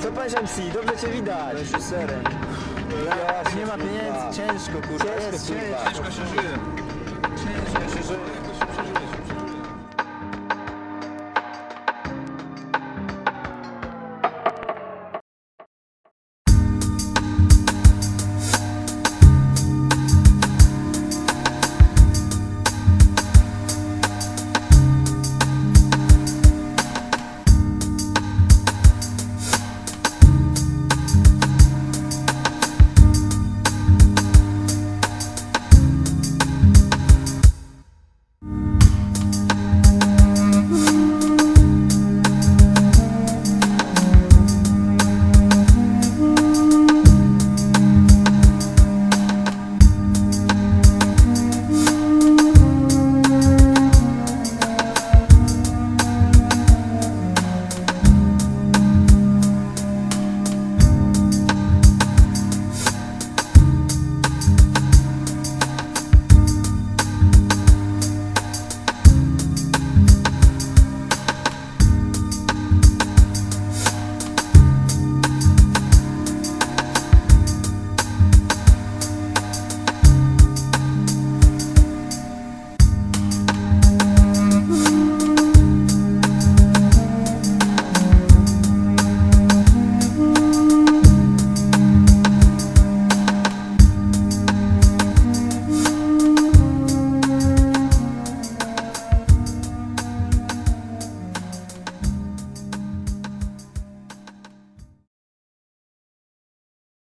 Co pan MC, dobrze cię widać. Reżyserem. Ja, nie ma pieniędzy, ciężko kurwa. Ciężko, ciężko, ciężko się żyje. Ciężko się żyje.